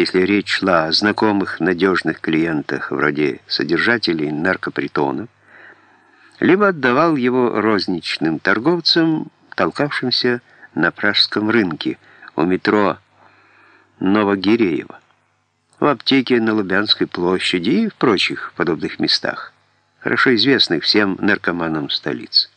если речь шла о знакомых надежных клиентах вроде содержателей наркопритонов, либо отдавал его розничным торговцам, толкавшимся на пражском рынке у метро Новогиреево, в аптеке на Лубянской площади и в прочих подобных местах, хорошо известных всем наркоманам столицы.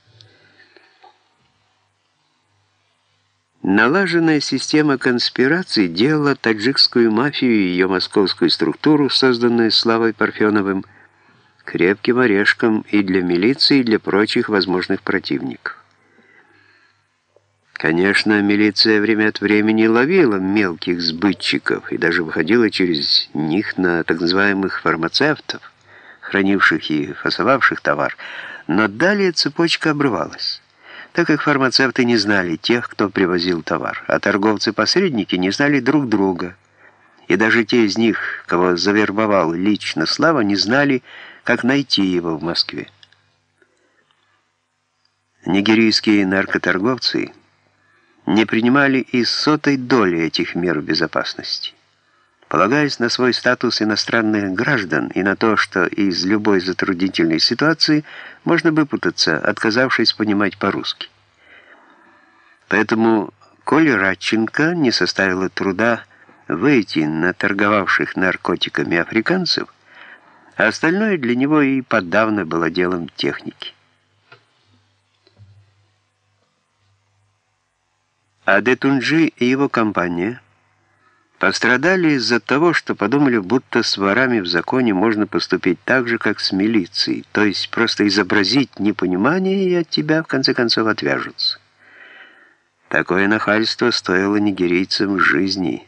Налаженная система конспираций делала таджикскую мафию и ее московскую структуру, созданную Славой Парфеновым, крепким орешком и для милиции, и для прочих возможных противников. Конечно, милиция время от времени ловила мелких сбытчиков и даже выходила через них на так называемых фармацевтов, хранивших и фасовавших товар, но далее цепочка обрывалась, так как фармацевты не знали тех, кто привозил товар, а торговцы-посредники не знали друг друга, и даже те из них, кого завербовал лично Слава, не знали, как найти его в Москве. Нигерийские наркоторговцы – не принимали и сотой доли этих мер безопасности. Полагаясь на свой статус иностранных граждан и на то, что из любой затруднительной ситуации можно выпутаться, отказавшись понимать по-русски. Поэтому Коле Радченко не составило труда выйти на торговавших наркотиками африканцев, а остальное для него и подавно было делом техники. А Детунджи и его компания пострадали из-за того, что подумали, будто с ворами в законе можно поступить так же, как с милицией, то есть просто изобразить непонимание, и от тебя в конце концов отвяжутся. Такое нахальство стоило нигерийцам жизни.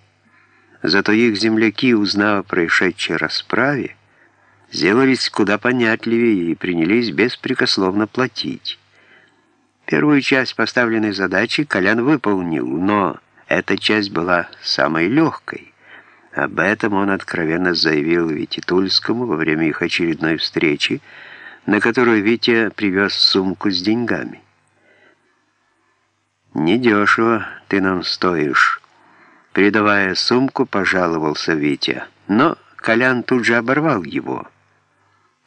Зато их земляки, узнав о происшедшей расправе, сделались куда понятливее и принялись беспрекословно платить. Первую часть поставленной задачи Колян выполнил, но эта часть была самой легкой. Об этом он откровенно заявил Вите Тульскому во время их очередной встречи, на которую Витя привез сумку с деньгами. «Недешево ты нам стоишь», — передавая сумку, пожаловался Витя. Но Колян тут же оборвал его.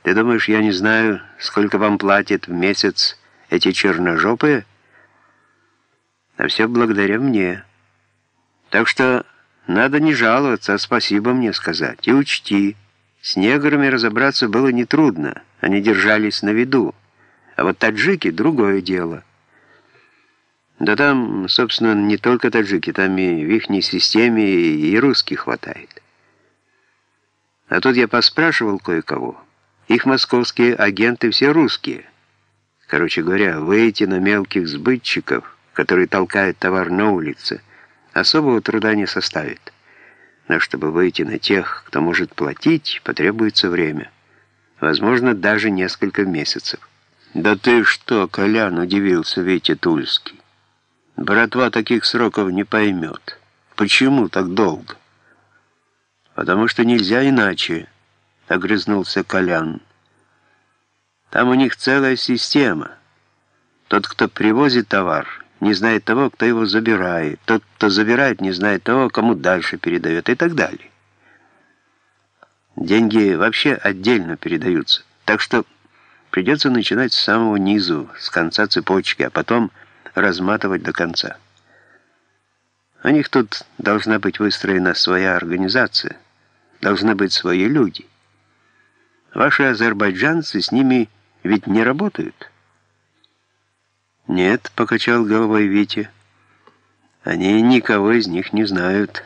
«Ты думаешь, я не знаю, сколько вам платят в месяц эти черножопые, а все благодаря мне. Так что надо не жаловаться, а спасибо мне сказать. И учти, с неграми разобраться было нетрудно, они держались на виду. А вот таджики — другое дело. Да там, собственно, не только таджики, там и в ихней системе и русских хватает. А тут я поспрашивал кое-кого. Их московские агенты все русские — Короче говоря, выйти на мелких сбытчиков, которые толкают товар на улице, особого труда не составит. Но чтобы выйти на тех, кто может платить, потребуется время. Возможно, даже несколько месяцев. «Да ты что, Колян!» — удивился Витя Тульский. «Братва таких сроков не поймет. Почему так долго?» «Потому что нельзя иначе», — огрызнулся Колян. Там у них целая система. Тот, кто привозит товар, не знает того, кто его забирает. Тот, кто забирает, не знает того, кому дальше передает и так далее. Деньги вообще отдельно передаются. Так что придется начинать с самого низу, с конца цепочки, а потом разматывать до конца. У них тут должна быть выстроена своя организация, должны быть свои люди. Ваши азербайджанцы с ними ведь не работают?» «Нет», — покачал головой Витя. «Они никого из них не знают.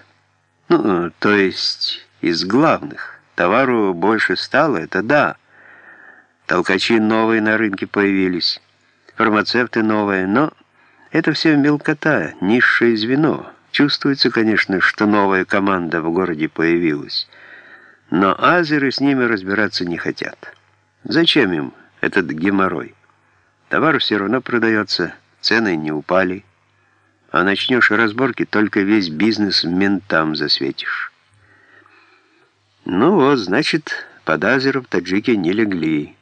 Ну, то есть из главных. Товару больше стало, это да. Толкачи новые на рынке появились, фармацевты новые, но это все мелкота, низшее звено. Чувствуется, конечно, что новая команда в городе появилась, но азеры с ними разбираться не хотят. Зачем им этот геморрой. Товар все равно продается, цены не упали. А начнешь разборки, только весь бизнес ментам засветишь. Ну вот, значит, под Азеров таджики не легли,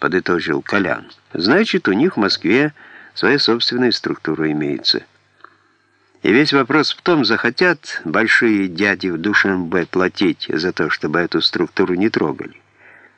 подытожил Колян. Значит, у них в Москве своя собственная структура имеется. И весь вопрос в том, захотят большие дяди в Душанбе платить за то, чтобы эту структуру не трогали.